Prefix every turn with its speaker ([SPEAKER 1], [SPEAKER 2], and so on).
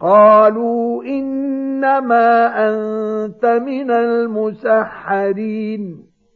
[SPEAKER 1] قالوا إنما أنت من المسحرين.